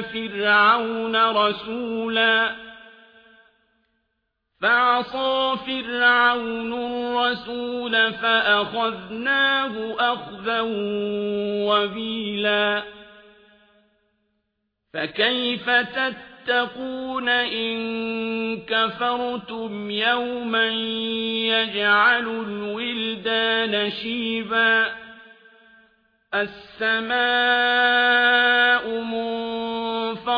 فرعون رسولا. فعصى فرعون الرسول فأخذناه أخذا وبيلا. فكيف تتقون إن كفرتم يوما يجعل الولدان شيبا؟ السماء